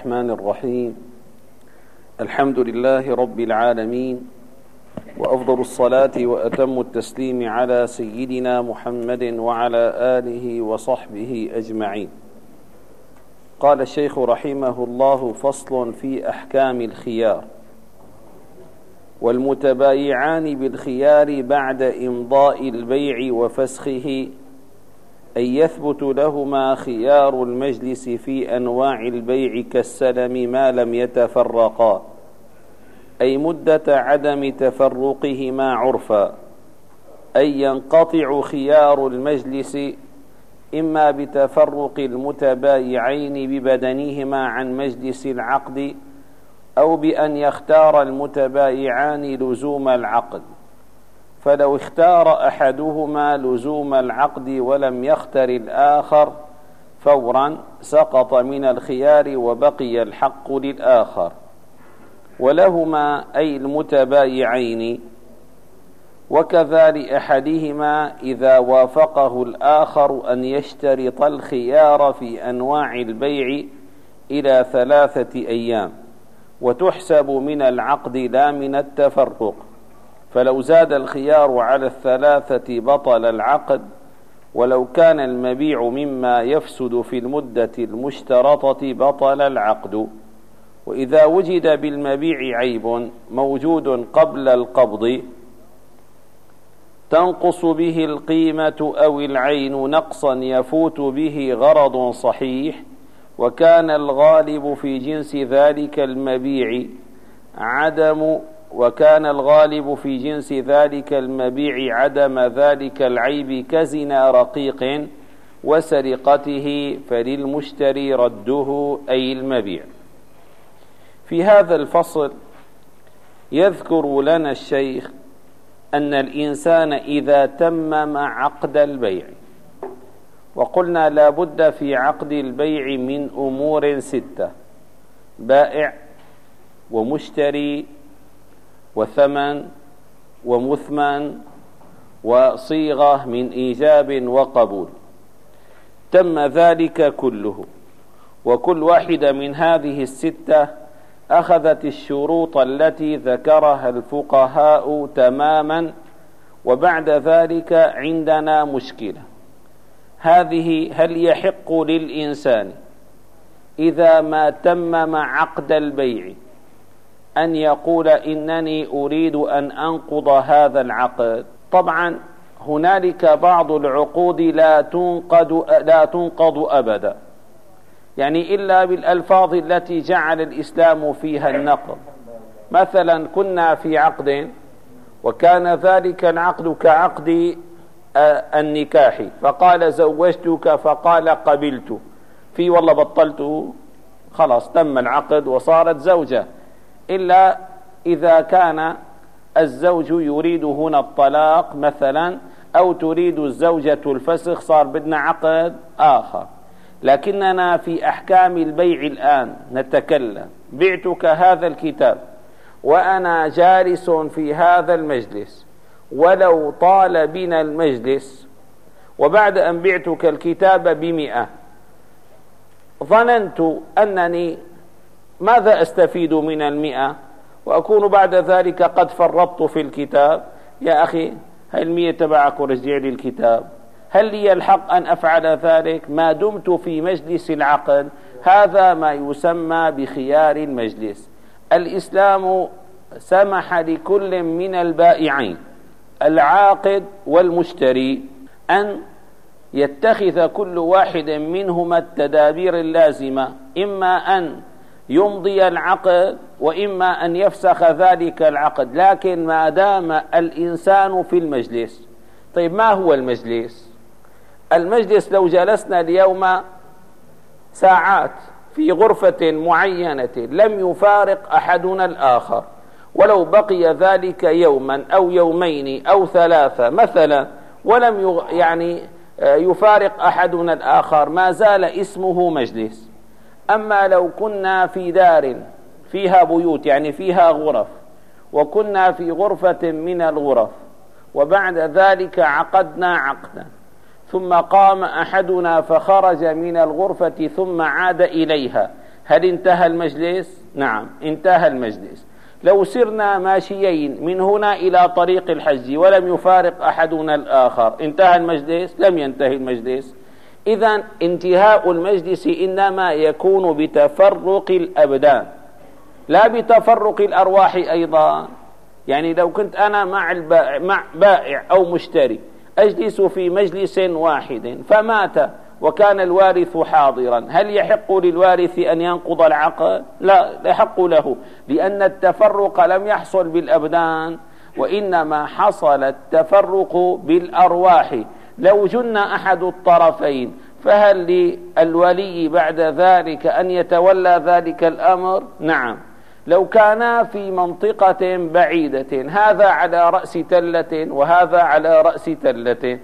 الرحمن الرحيم. الحمد لله رب العالمين وأفضل الصلاة وأتم التسليم على سيدنا محمد وعلى آله وصحبه أجمعين. قال الشيخ رحمه الله فصل في أحكام الخيار والمتبايعان بالخيار بعد إمضاء البيع وفسخه أن يثبت لهما خيار المجلس في أنواع البيع كالسلم ما لم يتفرقا أي مدة عدم تفرقهما عرفا أي ينقطع خيار المجلس إما بتفرق المتبايعين ببدنهما عن مجلس العقد أو بأن يختار المتبايعان لزوم العقد. فلو اختار أحدهما لزوم العقد ولم يختر الآخر فورا سقط من الخيار وبقي الحق للآخر. ولهما أي المتبايعين. وكذا لاحدهما إذا وافقه الآخر أن يشترط الخيار في أنواع البيع إلى ثلاثة أيام وتحسب من العقد لا من التفرق. فلو زاد الخيار على الثلاثة بطل العقد ولو كان المبيع مما يفسد في المدة المشترطة بطل العقد. وإذا وجد بالمبيع عيب موجود قبل القبض تنقص به القيمة أو العين نقصا يفوت به غرض صحيح وكان الغالب في جنس ذلك المبيع عدم وكان الغالب في جنس ذلك المبيع عدم ذلك العيب كزنا رقيق وسرقته فللمشتري رده أي المبيع. في هذا الفصل يذكر لنا الشيخ أن الإنسان إذا تمم عقد البيع وقلنا لا بد في عقد البيع من أمور ستة بائع ومشتري وثمن ومثمن وصيغة من إيجاب وقبول. تم ذلك كله وكل واحدة من هذه الستة أخذت الشروط التي ذكرها الفقهاء تماما وبعد ذلك عندنا مشكلة. هذه هل يحق للإنسان إذا ما تمم عقد البيع أن يقول إنني أريد أن أنقض هذا العقد. طبعا هنالك بعض العقود لا تنقض لا تنقض أبدا. يعني إلا بالألفاظ التي جعل الإسلام فيها النقض. مثلا كنا في عقد وكان ذلك العقد كعقد النكاح. فقال زوجتك فقال قبلت. في والله بطلته. خلاص تم العقد وصارت زوجة. إلا إذا كان الزوج يريد هنا الطلاق مثلا أو تريد الزوجة الفسخ صار بدنا عقد آخر. لكننا في أحكام البيع الآن نتكلم. بعتك هذا الكتاب وأنا جالس في هذا المجلس. ولو طال بنا المجلس وبعد أن بعتك الكتاب بمئة ظننت أنني ماذا أستفيد من المئة؟ وأكون بعد ذلك قد فرطت في الكتاب. يا أخي هل المئة تبعك ورجع لي الكتاب؟ هل لي الحق أن أفعل ذلك؟ ما دمت في مجلس العقد هذا ما يسمى بخيار المجلس. الإسلام سمح لكل من البائعين العاقد والمشتري أن يتخذ كل واحد منهما التدابير اللازمة. إما أن يمضي العقد وإما أن يفسخ ذلك العقد لكن ما دام الإنسان في المجلس طيب ما هو المجلس؟ المجلس لو جلسنا اليوم ساعات في غرفة معينة لم يفارق أحدنا الآخر ولو بقي ذلك يوما أو يومين أو ثلاثة مثلا ولم يعني يفارق أحدنا الآخر ما زال اسمه مجلس. أما لو كنا في دار فيها بيوت يعني فيها غرف وكنا في غرفة من الغرف وبعد ذلك عقدنا عقدا ثم قام أحدنا فخرج من الغرفة ثم عاد إليها. هل انتهى المجلس؟ نعم انتهى المجلس. لو سرنا ماشيين من هنا إلى طريق الحج ولم يفارق أحدنا الآخر انتهى المجلس؟ لم ينتهي المجلس. إذا انتهاء المجلس إنما يكون بتفرق الأبدان لا بتفرق الأرواح أيضا. يعني لو كنت أنا مع, البائع مع بائع أو مشتري أجلس في مجلس واحد فمات وكان الوارث حاضرا. هل يحق للوارث أن ينقض العقد؟ لا يحق له لأن التفرق لم يحصل بالأبدان وإنما حصل التفرق بالأرواح. لو جن أحد الطرفين فهل للولي بعد ذلك أن يتولى ذلك الأمر؟ نعم. لو كانا في منطقة بعيدة هذا على رأس تلة وهذا على رأس تلة.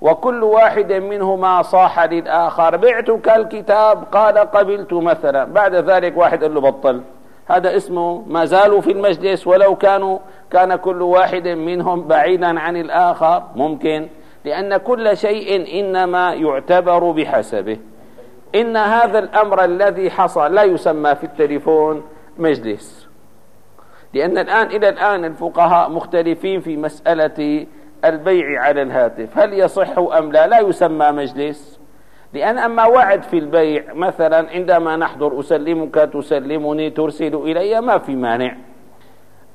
وكل واحد منهما صاح للآخر. بعتك الكتاب قال قبلت مثلا. بعد ذلك واحد قال له بطل. هذا اسمه ما زالوا في المجلس ولو كانوا كان كل واحد منهم بعيدا عن الآخر. ممكن. لأن كل شيء إنما يعتبر بحسبه. إن هذا الأمر الذي حصل لا يسمى في التليفون مجلس. لأن الآن إلى الآن الفقهاء مختلفين في مسألة البيع على الهاتف. هل يصح أم لا؟ لا يسمى مجلس. لأن أما وعد في البيع مثلا عندما نحضر أسلمك تسلمني ترسل إلي ما في مانع.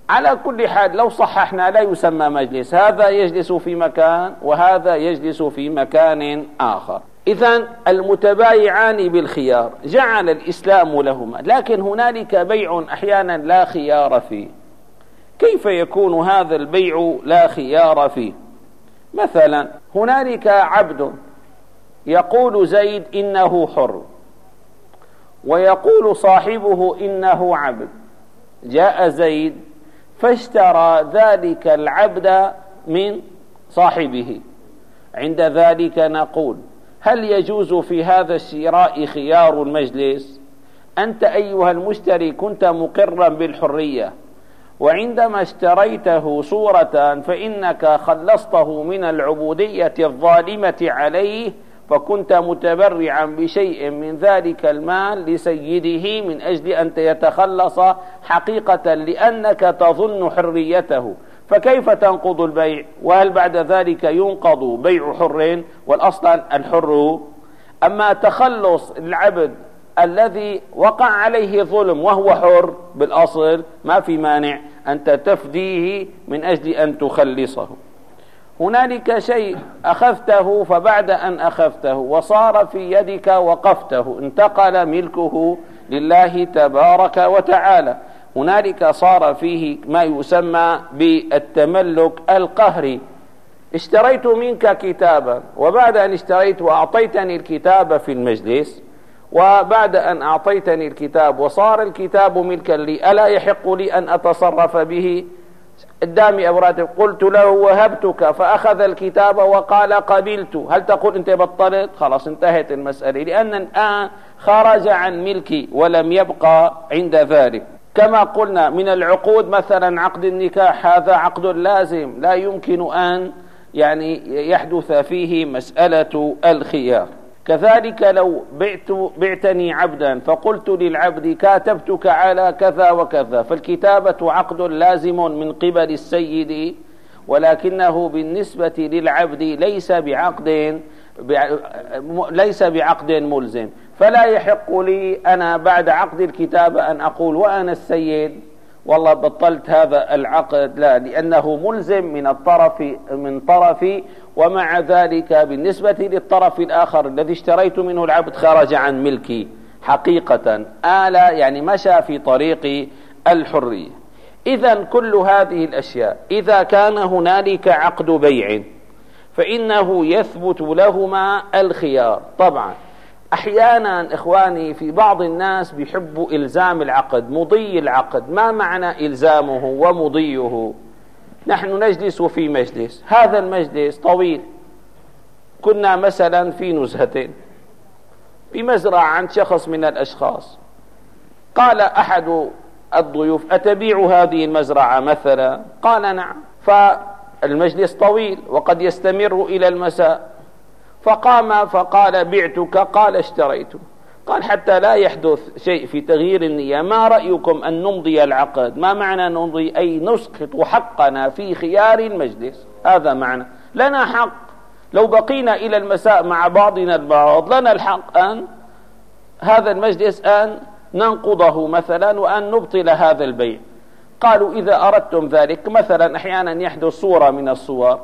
على كل حال لو صححنا لا يسمى مجلس هذا يجلس في مكان وهذا يجلس في مكان آخر. إذا المتبايعان بالخيار جعل الإسلام لهما لكن هنالك بيع أحيانا لا خيار فيه. كيف يكون هذا البيع لا خيار فيه؟ مثلا هنالك عبد يقول زيد إنه حر ويقول صاحبه إنه عبد. جاء زيد فاشترى ذلك العبد من صاحبه. عند ذلك نقول هل يجوز في هذا الشراء خيار المجلس؟ أنت أيها المشتري كنت مقرا بالحرية وعندما اشتريته صورة فإنك خلصته من العبودية الظالمة عليه فكنت متبرعا بشيء من ذلك المال لسيده من أجل أن يتخلص حقيقة لأنك تظن حريته. فكيف تنقض البيع؟ وهل بعد ذلك ينقض بيع حر؟ والأصل الحر. أما تخلص العبد الذي وقع عليه ظلم وهو حر بالأصل ما في مانع أنت تفديه من أجل أن تخلصه. هنالك شيء أخذته فبعد أن أخذته وصار في يدك وقفته انتقل ملكه لله تبارك وتعالى. هنالك صار فيه ما يسمى بالتملك القهري. اشتريت منك كتابا وبعد أن اشتريت وأعطيتني الكتاب في المجلس وبعد أن أعطيتني الكتاب وصار الكتاب ملكا لي ألا يحق لي أن أتصرف به؟ قدامي أوراد قلت له وهبتك فأخذ الكتاب وقال قبلت. هل تقول أنت بطلت؟ خلاص انتهت المسألة لأن الآن خرج عن ملكي ولم يبقى عند ذلك. كما قلنا من العقود مثلا عقد النكاح هذا عقد لازم لا يمكن أن يعني يحدث فيه مسألة الخيار. كذلك لو بعت بعتني عبدا فقلت للعبد كاتبتك على كذا وكذا فالكتابة عقد لازم من قبل السيد ولكنه بالنسبة للعبد ليس بعقد ليس بعقد ملزم. فلا يحق لي أنا بعد عقد الكتابة أن أقول وأنا السيد. والله بطلت هذا العقد لا لأنه ملزم من الطرف من طرفي ومع ذلك بالنسبة للطرف الآخر الذي اشتريت منه العبد خرج عن ملكي حقيقة. آل يعني مشى في طريق الحرية. إذا كل هذه الأشياء إذا كان هنالك عقد بيع فإنه يثبت لهما الخيار. طبعا أحيانا إخواني في بعض الناس بيحبوا إلزام العقد مضي العقد ما معنى إلزامه ومضيه؟ نحن نجلس في مجلس هذا المجلس طويل. كنا مثلا في نزهة في مزرعة عند شخص من الأشخاص. قال أحد الضيوف أتبيع هذه المزرعة مثلا؟ قال نعم. فالمجلس طويل وقد يستمر إلى المساء. فقام فقال بعتك؟ قال اشتريت. قال حتى لا يحدث شيء في تغيير النية. ما رأيكم أن نمضي العقد؟ ما معنى نمضي؟ أي نسقط حقنا في خيار المجلس. هذا معنى. لنا حق. لو بقينا إلى المساء مع بعضنا البعض لنا الحق أن هذا المجلس أن ننقضه مثلا وأن نبطل هذا البيع. قالوا إذا أردتم ذلك مثلا أحيانا يحدث صورة من الصور.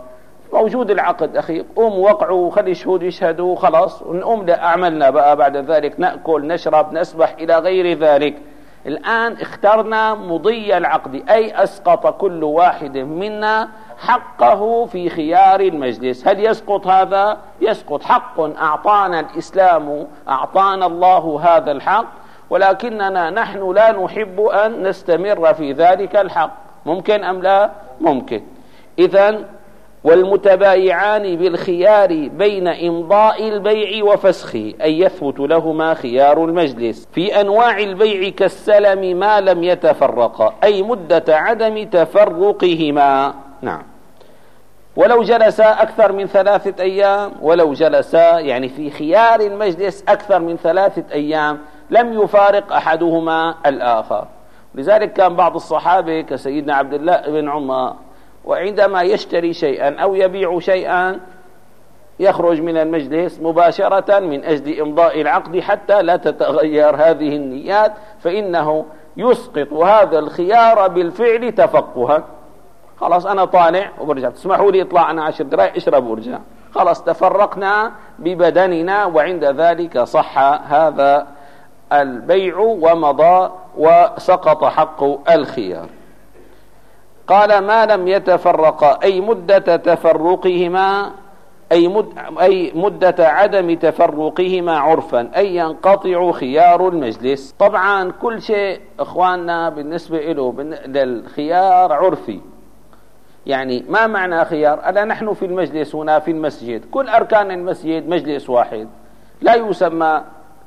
موجود العقد أخي. قوم وقعوا وخلي الشهود يشهدوا خلاص. ونقوم لأعملنا بقى بعد ذلك نأكل نشرب نسبح إلى غير ذلك. الآن اخترنا مضي العقد أي أسقط كل واحد منا حقه في خيار المجلس. هل يسقط هذا؟ يسقط. حق أعطانا الإسلام أعطانا الله هذا الحق ولكننا نحن لا نحب أن نستمر في ذلك الحق. ممكن أم لا؟ ممكن. إذا والمتبايعان بالخيار بين إمضاء البيع وفسخه أي يثبت لهما خيار المجلس. في أنواع البيع كالسلم ما لم يتفرقا أي مدة عدم تفرقهما. نعم. ولو جلس أكثر من ثلاثة أيام ولو جلس يعني في خيار المجلس أكثر من ثلاثة أيام لم يفارق أحدهما الآخر. لذلك كان بعض الصحابة كسيدنا عبد الله بن عمر وعندما يشتري شيئا أو يبيع شيئا يخرج من المجلس مباشرة من أجل إمضاء العقد حتى لا تتغير هذه النيات فإنه يسقط هذا الخيار بالفعل تفقها. خلاص أنا طالع وبرجع. تسمحوا لي اطلع أنا عشر دقائق اشرب وارجع خلاص تفرقنا ببدننا وعند ذلك صح هذا البيع ومضى وسقط حق الخيار. قال ما لم يتفرقا أي مدة تفرقهما أي, مد أي مدة عدم تفرقهما عرفا أي ينقطع خيار المجلس. طبعا كل شيء إخواننا بالنسبة له للخيار عرفي. يعني ما معنى خيار؟ ألا نحن في المجلس هنا في المسجد. كل أركان المسجد مجلس واحد. لا يسمى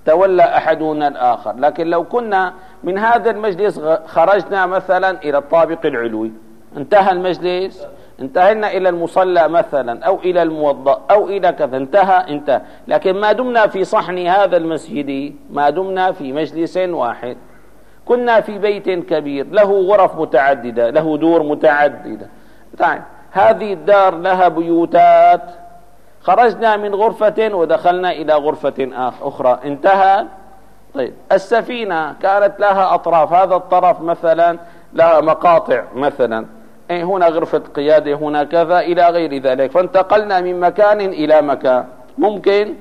تولى أحدنا الآخر. لكن لو كنا من هذا المجلس خرجنا مثلا إلى الطابق العلوي. انتهى المجلس انتهينا إلى المصلى مثلا أو إلى الموضأ أو إلى كذا انتهى انتهى. لكن ما دمنا في صحن هذا المسجد ما دمنا في مجلس واحد. كنا في بيت كبير له غرف متعددة له دور متعددة. طيب هذه الدار لها بيوتات. خرجنا من غرفة ودخلنا إلى غرفة أخرى. انتهى. طيب السفينة كانت لها أطراف. هذا الطرف مثلا لها مقاطع مثلا. هنا غرفة قيادة هنا كذا إلى غير ذلك. فانتقلنا من مكان إلى مكان. ممكن؟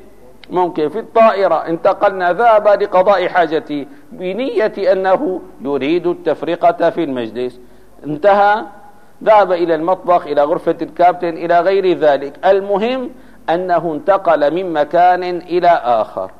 ممكن. في الطائرة انتقلنا ذهب لقضاء حاجتي بنية أنه يريد التفرقة في المجلس. انتهى. ذهب إلى المطبخ إلى غرفة الكابتن إلى غير ذلك. المهم أنه انتقل من مكان إلى آخر.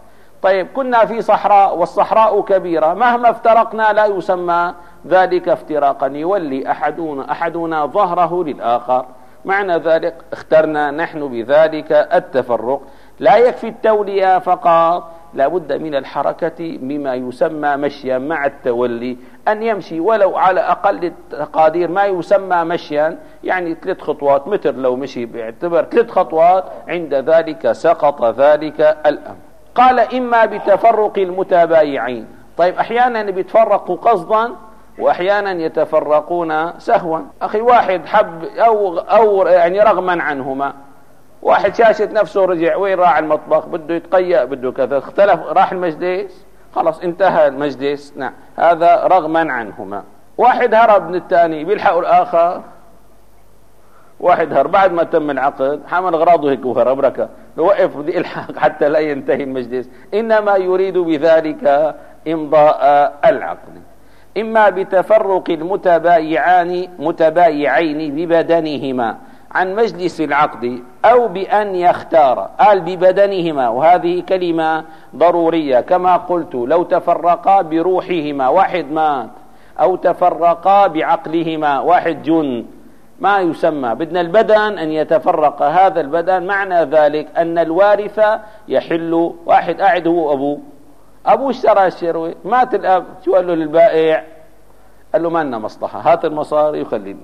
طيب كنا في صحراء والصحراء كبيرة. مهما افترقنا لا يسمى ذلك افتراقا. يولي أحدنا, أحدنا ظهره للآخر. معنى ذلك اخترنا نحن بذلك التفرق. لا يكفي التولية فقط. لا بد من الحركة بما يسمى مشيا مع التولي. أن يمشي ولو على أقل التقادير ما يسمى مشيا. يعني ثلاث خطوات. متر لو مشي باعتبر ثلاث خطوات عند ذلك سقط ذلك الأمر. قال إما بتفرق المتبايعين. طيب أحيانا بيتفرقوا قصدا وأحيانا يتفرقون سهوا. أخي واحد حب أو أو يعني رغما عنهما. واحد شاشت نفسه رجع وين راح المطبخ؟ بده يتقيأ بده كذا. اختلف راح المجلس. خلاص انتهى المجلس. نعم هذا رغما عنهما. واحد هرب من الثاني بيلحقوا الآخر. واحد هرب بعد ما تم العقد حمل أغراضه هيك وهرب ركع. وقف بدي ألحق حتى لا ينتهي المجلس. إنما يريد بذلك امضاء العقد. إما بتفرق المتبايعان متبايعين ببدنهما عن مجلس العقد أو بأن يختار قال ببدنهما وهذه كلمة ضرورية. كما قلت لو تفرقا بروحهما واحد مات أو تفرقا بعقلهما واحد جن ما يسمى. بدنا البدن أن يتفرق. هذا البدن معنى ذلك أن الوارث يحل واحد قاعد هو أبوه. أبوه اشترى الشروي مات الأب شو قال له للبائع. قال له ما لنا مصلحة هات المصاري وخلينا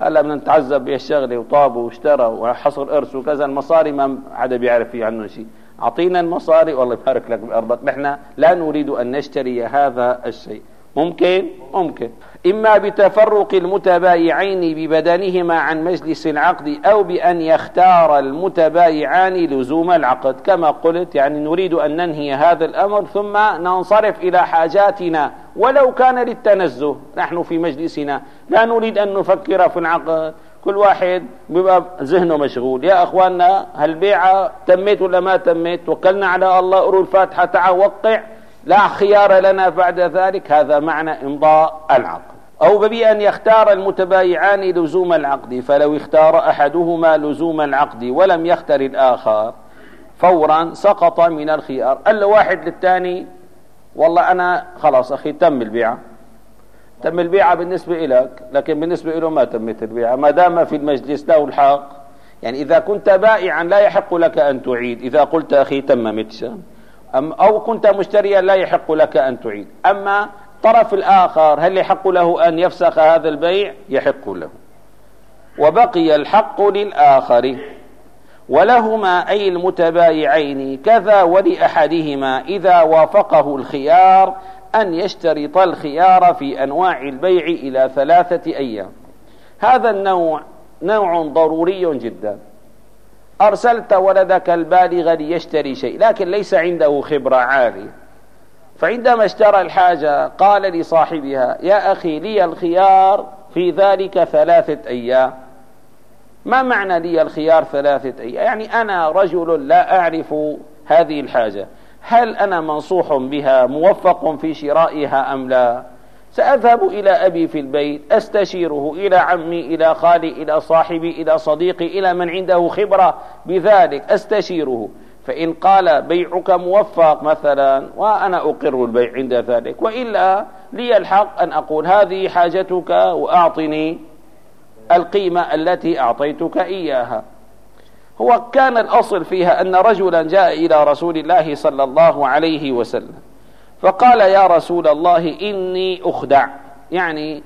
هلا بدنا نتعذب بالشغله وطاب واشترى وحصل ارث وكذا المصاري ما حدا بيعرف فيه عنه شيء. أعطينا المصاري والله يبارك لك بأرضك. نحن لا نريد أن نشتري هذا الشيء. ممكن؟ ممكن. إما بتفرق المتبايعين ببدنهما عن مجلس العقد أو بأن يختار المتبايعان لزوم العقد. كما قلت يعني نريد أن ننهي هذا الأمر ثم ننصرف إلى حاجاتنا. ولو كان للتنزه نحن في مجلسنا. لا نريد أن نفكر في العقد. كل واحد بيبقى ذهنه مشغول. يا أخواننا هالبيعه تميت ولا ما تميت؟ توكلنا على الله قروا الفاتحة تعال وقع. لا خيار لنا بعد ذلك هذا معنى إمضاء العقد. أو بأن يختار المتبايعان لزوم العقد فلو اختار أحدهما لزوم العقد ولم يختر الآخر فورا سقط من الخيار. قال واحد للثاني والله أنا خلاص أخي تم البيعه تم البيعة بالنسبة لك لكن بالنسبة له ما تمت البيعة ما دام في المجلس له الحق يعني إذا كنت بائعا لا يحق لك أن تعيد. إذا قلت أخي تممت أم أو كنت مشتريا لا يحق لك أن تعيد. أما الطرف الآخر هل يحق له أن يفسخ هذا البيع؟ يحق له. وبقي الحق للآخر. ولهما أي المتبايعين كذا ولأحدهما إذا وافقه الخيار أن يشترط الخيار في أنواع البيع إلى ثلاثة أيام. هذا النوع نوع ضروري جدا. أرسلت ولدك البالغ ليشتري شيء لكن ليس عنده خبرة عالية. فعندما اشترى الحاجة قال لصاحبها يا أخي لي الخيار في ذلك ثلاثة أيام. ما معنى لي الخيار ثلاثة أيام؟ يعني أنا رجل لا أعرف هذه الحاجة. هل أنا منصوح بها موفق في شرائها أم لا؟ سأذهب إلى أبي في البيت أستشيره إلى عمي إلى خالي إلى صاحبي إلى صديقي إلى من عنده خبرة. بذلك أستشيره. فإن قال بيعك موفق مثلا وأنا أقر البيع عند ذلك. وإلا لي الحق أن أقول هذه حاجتك وأعطني القيمة التي أعطيتك إياها. هو كان الأصل فيها أن رجلا جاء إلى رسول الله صلى الله عليه وسلم. فقال يا رسول الله إني أخدع. يعني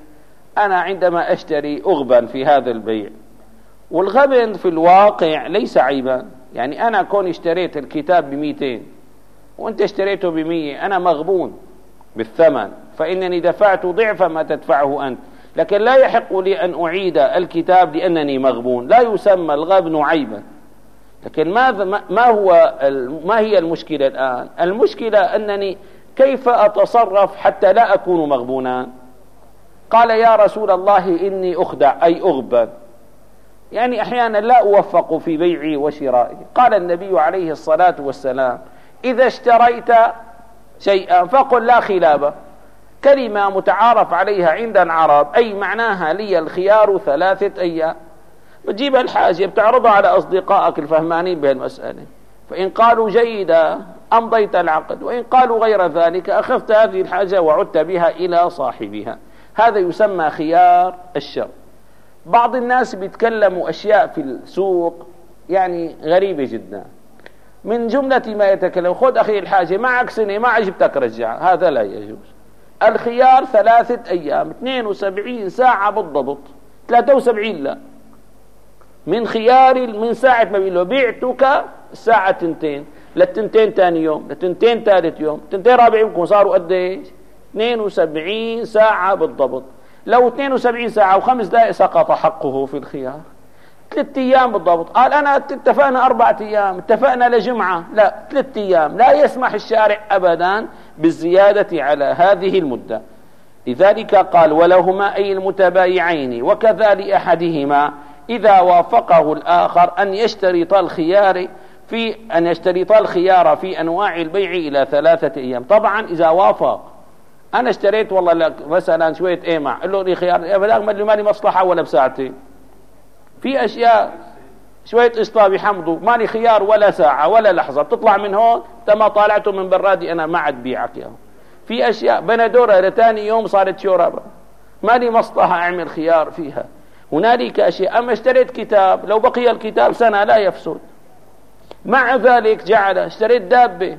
أنا عندما أشتري أغبن في هذا البيع والغبن في الواقع ليس عيبا. يعني أنا كون اشتريت الكتاب بميتين وأنت اشتريته بمية أنا مغبون بالثمن فإنني دفعت ضعف ما تدفعه أنت. لكن لا يحق لي أن أعيد الكتاب لأنني مغبون. لا يسمى الغبن عيبا. لكن ما هو ما هي المشكلة الآن؟ المشكلة أنني كيف أتصرف حتى لا أكون مغبونا؟ قال يا رسول الله إني أخدع أي أغبن. يعني أحيانا لا أوفق في بيعي وشرائي. قال النبي عليه الصلاة والسلام إذا اشتريت شيئا فقل لا خلابة كلمة متعارف عليها عند العرب أي معناها لي الخيار ثلاثة أيام. بتجيب الحاجة بتعرضها على أصدقائك الفهمانين بهالمسألة. فإن قالوا جيدة أمضيت العقد وإن قالوا غير ذلك أخذت هذه الحاجة وعدت بها إلى صاحبها. هذا يسمى خيار الشر. بعض الناس بيتكلموا أشياء في السوق يعني غريبة جدا. من جملة ما يتكلم خذ أخي الحاجة معك سنة ما عجبتك رجع. هذا لا يجوز. الخيار ثلاثة أيام 72 ساعة بالضبط. 73 لا. من خيار من ساعة ما بيقول له بعتك الساعة تنتين. للتنتين ثاني يوم للتنتين ثالث يوم تنتين رابع يوم صاروا قد إيش 72 ساعة بالضبط. لو 72 ساعة وخمس دقائق سقط حقه في الخيار. ثلاث أيام بالضبط. قال أنا اتفقنا أربعة أيام اتفقنا لجمعة. لا ثلاث أيام. لا يسمح الشارع ابدا بالزيادة على هذه المدة. لذلك قال ولهما أي المتبايعين وكذا لاحدهما إذا وافقه الآخر أن يشترط الخيار في أن يشترط الخيار في أنواع البيع إلى ثلاثة أيام. طبعا إذا وافق. أنا اشتريت والله مثلا شوية إيمع قال له لي خيار بلاغ ما مالي مصلحة ولا بساعتين في أشياء شوية إسطى بحمضه. مالي خيار ولا ساعة ولا لحظة. بتطلع من هون أنت ما طالعته من برادي أنا ما عاد بيعك يا في أشياء بندورة لتاني يوم صارت شوربة مالي مصلحة أعمل خيار فيها. هنالك أشياء. أما اشتريت كتاب لو بقي الكتاب سنة لا يفسد. مع ذلك جعل اشتريت دابة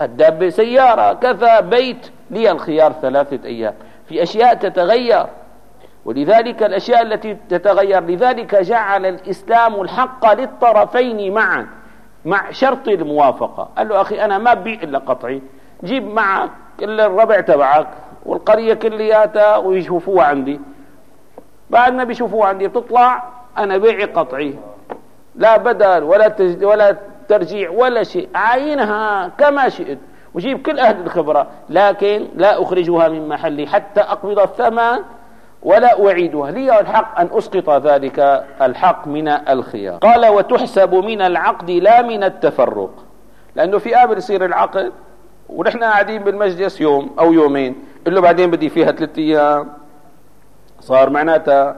الدابة سيارة كذا بيت لي الخيار ثلاثة أيام. في أشياء تتغير ولذلك الأشياء التي تتغير لذلك جعل الإسلام الحق للطرفين معا مع شرط الموافقة. قال له أخي أنا ما ببيع إلا قطعي جيب معك إلا الربع تبعك والقرية كلياتها ويشوفوها عندي. بعد ما بيشوفوها عندي بتطلع أنا بيعي قطعي. لا بدل ولا ولا ترجيع ولا شيء عاينها كما شئت. وجيب كل أهل الخبرة لكن لا أخرجها من محلي حتى أقبض الثمن ولا أعيدها. لي الحق أن أسقط ذلك الحق من الخيار. قال وتحسب من العقد لا من التفرق. لأنه في قابل يصير العقد ونحن قاعدين بالمجلس يوم أو يومين له بعدين بدي فيها ثلاثة أيام. صار معناتها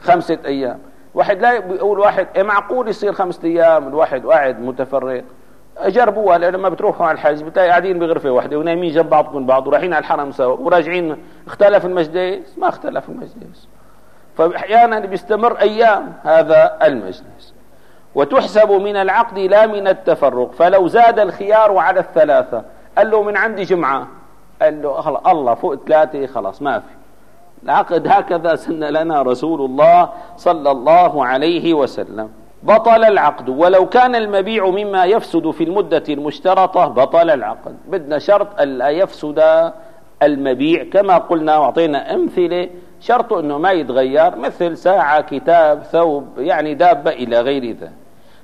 خمسة أيام. واحد لا بيقول واحد إيه معقول يصير خمسة أيام؟ الواحد قاعد متفرق. جربوها لما بتروحوا على الحج بتلاقي قاعدين بغرفة واحدة ونايمين جنب بعضكم بعض ورايحين على الحرم سوا وراجعين اختلف المجلس. ما اختلف المجلس. فاحيانا بيستمر أيام هذا المجلس. وتحسب من العقد لا من التفرق. فلو زاد الخيار على الثلاثة قال له من عندي جمعة؟ قال له الله فوق ثلاثة خلاص ما في. العقد هكذا سن لنا رسول الله صلى الله عليه وسلم. بطل العقد ولو كان المبيع مما يفسد في المدة المشترطة بطل العقد. بدنا شرط ألا يفسد المبيع. كما قلنا وأعطينا أمثلة شرط أنه ما يتغير مثل ساعة كتاب ثوب يعني دابة إلى غير ذلك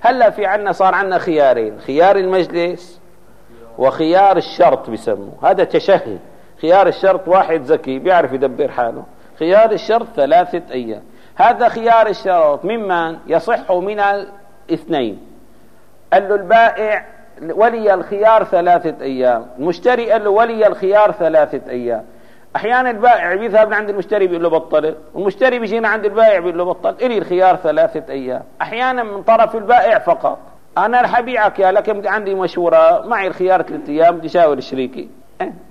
هلأ في عنا صار عنا خيارين خيار المجلس وخيار الشرط بسموه. هذا تشهي خيار الشرط واحد ذكي بيعرف يدبر حاله. خيار الشرط ثلاثة أيام. هذا خيار الشرط ممن يصح من الاثنين. قال له البائع ولي الخيار ثلاثة أيام. المشتري قال له ولي الخيار ثلاثة أيام. أحيانا البائع بيذهب عند المشتري بيقول له بطل. والمشتري بيجينا عند البائع بيقول له بطل. إلي الخيار ثلاثة أيام. أحيانا من طرف البائع فقط. أنا رح أبيعك يا لكن عندي مشورة. معي الخيار ثلاثة أيام. بدي شاور شريكي؟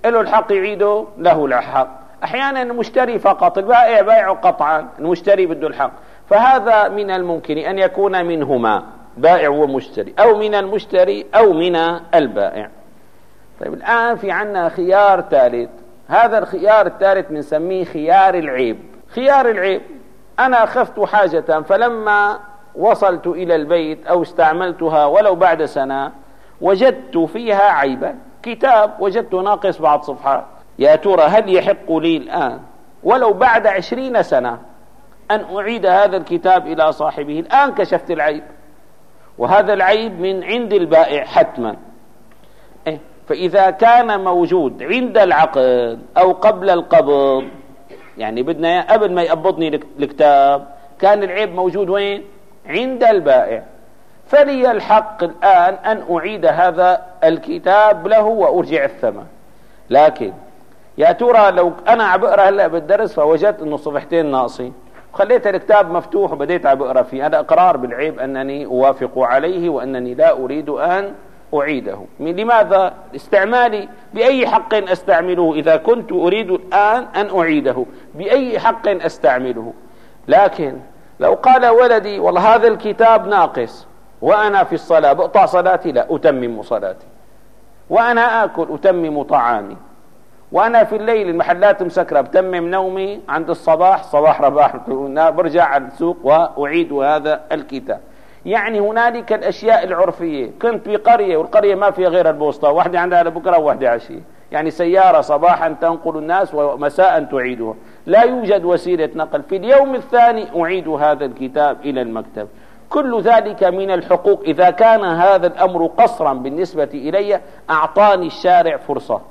له الحق يعيده له الحق أحيانا المشتري فقط البائع بايع قطعا المشتري بده الحق. فهذا من الممكن أن يكون منهما بائع ومشتري أو من المشتري أو من البائع. طيب الآن في عنا خيار ثالث. هذا الخيار الثالث بنسميه خيار العيب. خيار العيب أنا أخذت حاجة فلما وصلت إلى البيت أو استعملتها ولو بعد سنة وجدت فيها عيبا. كتاب وجدته ناقص بعض صفحات. يا ترى هل يحق لي الآن ولو بعد عشرين سنة أن أعيد هذا الكتاب إلى صاحبه؟ الآن كشفت العيب. وهذا العيب من عند البائع حتما. إيه؟ فإذا كان موجود عند العقد أو قبل القبض يعني بدنا قبل ما يقبضني الكتاب كان العيب موجود وين؟ عند البائع. فلي الحق الآن أن أعيد هذا الكتاب له وأرجع الثمن. لكن يا ترى لو أنا عم بقرا هلا بالدرس فوجدت إنه صفحتين ناقصين. خليت الكتاب مفتوح وبديت عم بقرا فيه. هذا إقرار بالعيب أنني أوافق عليه وأنني لا أريد أن أعيده. لماذا؟ استعمالي بأي حق أستعمله إذا كنت أريد الآن أن أعيده. بأي حق أستعمله. لكن لو قال ولدي والله هذا الكتاب ناقص وأنا في الصلاة بقطع صلاتي لا أتمم صلاتي. وأنا آكل أتمم طعامي. وأنا في الليل المحلات مسكرة بتمم نومي عند الصباح صباح رباح برجع على السوق وأعيد هذا الكتاب. يعني هنالك الأشياء العرفية. كنت في قرية والقرية ما فيها غير البوسطة واحدة عندها بكرة وواحدة عشية. يعني سيارة صباحا تنقل الناس ومساء تعيدها. لا يوجد وسيلة نقل. في اليوم الثاني أعيد هذا الكتاب إلى المكتب. كل ذلك من الحقوق. إذا كان هذا الأمر قصرا بالنسبة إلي أعطاني الشارع فرصة.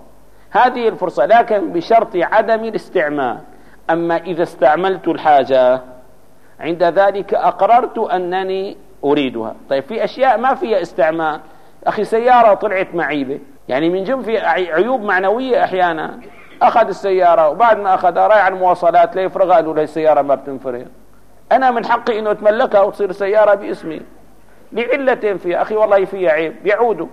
هذه الفرصة لكن بشرط عدم الاستعمال. أما إذا استعملت الحاجة عند ذلك أقررت أنني أريدها. طيب في أشياء ما فيها استعمال. أخي سيارة طلعت معيبة يعني من جم في عيوب معنوية أحيانا. أخذ السيارة وبعد ما أخذها رايح على المواصلات ليفرغها قالوا له السيارة ما بتنفرغ. أنا من حقي أنه أتملكها وتصير سيارة باسمي. لعلة فيها. أخي والله فيها عيب. يعودوا.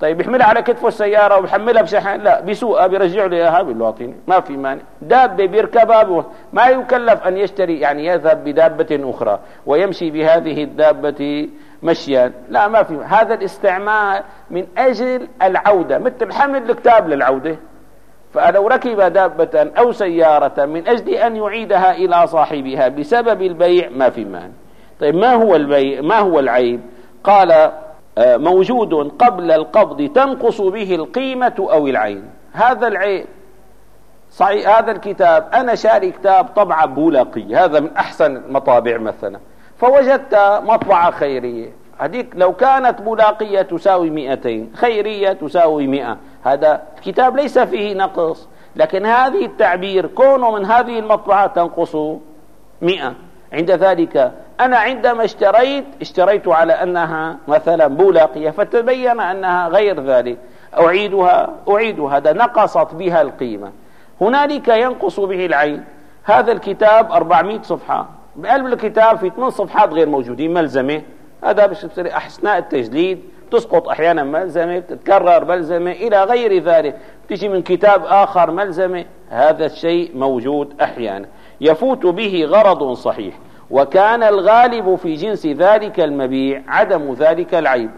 طيب يحملها على كتفه السيارة وبحملها بشحن. لا بيسوقها بيرجع بيقول له اعطيني ما في مانع. دابة بيركبها ما يكلف أن يشتري يعني يذهب بدابة أخرى ويمشي بهذه الدابة مشيا. لا ما في هذا الاستعمال من أجل العودة. مثل حمل الكتاب للعودة. فلو ركب دابة أو سيارة من أجل أن يعيدها إلى صاحبها بسبب البيع ما في مانع طيب ما هو البيع؟ ما هو العيب؟ قال آه، موجود قبل القبض تنقص به القيمة أو العين. هذا العيب. صحيح هذا الكتاب أنا شاري كتاب طبعة بولقي هذا من أحسن المطابع مثلا. فوجدت مطبعة خيرية. هذيك لو كانت بولاقية تساوي مئتين خيرية تساوي مئة. هذا الكتاب ليس فيه نقص لكن هذه التعبير كونه من هذه المطبعة تنقص مئة. عند ذلك أنا عندما اشتريت اشتريت على أنها مثلا بولاقية فتبين أنها غير ذلك. أعيدها أعيدها هذا نقصت بها القيمة. هنالك ينقص به العين. هذا الكتاب 400 صفحة. بقلب الكتاب في ثمان صفحات غير موجودين ملزمة. هذا باش أثناء التجديد تسقط أحيانا ملزمة تتكرر ملزمة إلى غير ذلك. تجي من كتاب آخر ملزمة هذا الشيء موجود أحيانا. يفوت به غرض صحيح. وكان الغالب في جنس ذلك المبيع عدم ذلك العيب.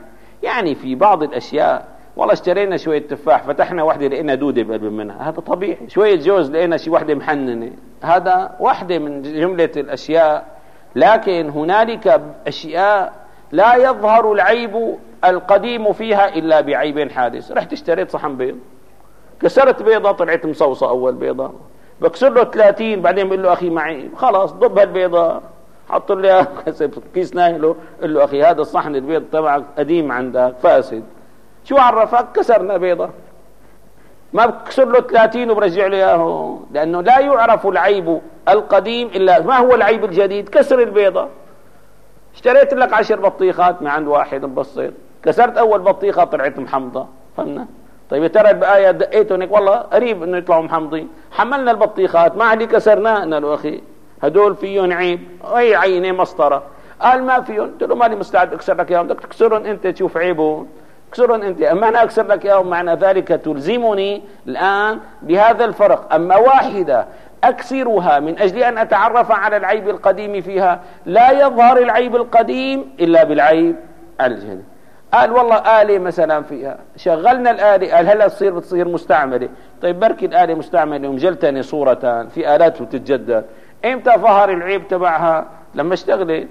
يعني في بعض الأشياء والله اشترينا شوية تفاح فتحنا واحدة لقينا دودة بقلب منها. هذا طبيعي. شوية جوز لقينا شي واحدة محننة. هذا واحدة من جملة الأشياء. لكن هنالك أشياء لا يظهر العيب القديم فيها إلا بعيب حادث. رحت اشتريت صحن بيض كسرت بيضة طلعت مصوصة أول بيضة. بكسر له 30 بعدين بقول له أخي معي. خلاص ضب هالبيضة. حط لي كيس نايله قل له أخي هذا الصحن البيض تبعك قديم عندك فاسد. شو عرفك؟ كسرنا بيضة. ما بكسر له 30 وبرجع له اياه لأنه لا يعرف العيب القديم إلا ما هو العيب الجديد؟ كسر البيضة. اشتريت لك عشر بطيخات من عند واحد مبسط كسرت أول بطيخة طلعت محمضة. فهمنا؟ طيب يا ترى البقايا دقيتهم هيك والله قريب إنه يطلعوا محمضين. حملنا البطيخات. ما عندي كسرناه قلنا له أخي. هدول فيهم عيب. أي عينه مسطرة. قال ما فيهم قلت له ماني مستعد أكسر لك إياهم. بدك تكسرهم أنت تشوف عيبهم. اكسرهم أنت. أما أنا أكسر لك إياهم معنى ذلك تلزمني الآن بهذا الفرق. أما واحدة أكسرها من أجل أن أتعرف على العيب القديم فيها. لا يظهر العيب القديم إلا بالعيب الجديد قال والله آلة مثلا فيها. شغلنا الآلة قال هلا تصير بتصير مستعملة. طيب بركي الآلة مستعملة ومجلتني صورة في آلات بتتجدد. إمتى ظهر العيب تبعها؟ لما اشتغلت.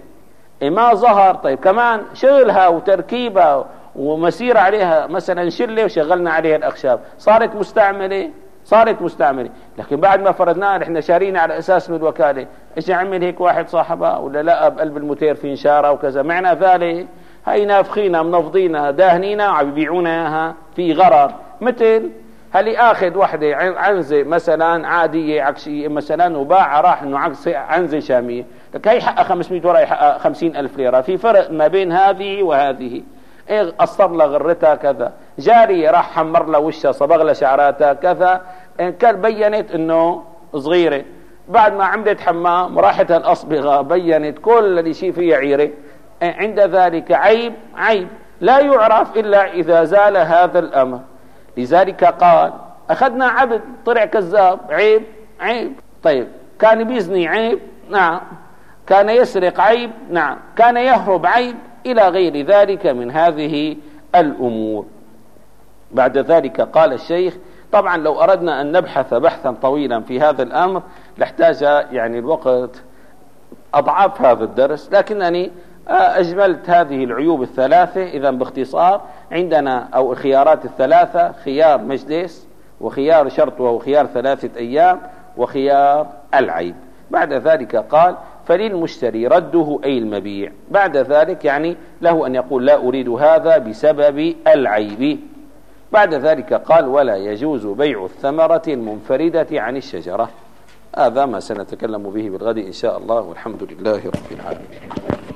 إيه ما ظهر. طيب كمان شغلها وتركيبها ومسير عليها مثلا شلة وشغلنا عليها الأخشاب. صارت مستعملة؟ صارت مستعمله لكن بعد ما فرضناها نحن شارينا على أساس من الوكاله إيش عمل هيك واحد صاحبها؟ ولا لا بقلب الموتير في إنشارة وكذا. معنى ذلك هي نافخينها منفضينها داهنينها وعم يبيعونا إياها في غرر. مثل هل اخذ وحدة عنزة مثلا عادية عكسية مثلا وباعها راح إنه عكس عنزة شامية. لك هي حقها 500 ورا حقها 50 ألف ليرة. في فرق ما بين هذه وهذه. إيه قصر لها غرتها كذا. جارية راح حمر لها وشها صبغ لها شعراتها كذا. إن كان بينت إنه صغيرة. بعد ما عملت حمام راحت الأصبغة بينت كل اللي شيء فيها عيرة. عند ذلك عيب عيب. لا يعرف إلا إذا زال هذا الأمر. لذلك قال أخذنا عبد طلع كذاب. عيب عيب. طيب كان بيزني عيب؟ نعم. كان يسرق عيب؟ نعم. كان يهرب عيب؟ إلى غير ذلك من هذه الأمور. بعد ذلك قال الشيخ طبعا لو أردنا أن نبحث بحثا طويلا في هذا الأمر لاحتاج يعني الوقت أضعاف هذا الدرس لكنني أجملت هذه العيوب الثلاثة. إذا باختصار عندنا أو الخيارات الثلاثة خيار مجلس وخيار شرط وهو خيار ثلاثة أيام وخيار العيب بعد ذلك قال فللمشتري رده أي المبيع. بعد ذلك يعني له أن يقول لا أريد هذا بسبب العيب. بعد ذلك قال ولا يجوز بيع الثمرة المنفردة عن الشجرة. هذا ما سنتكلم به بالغد إن شاء الله والحمد لله رب العالمين.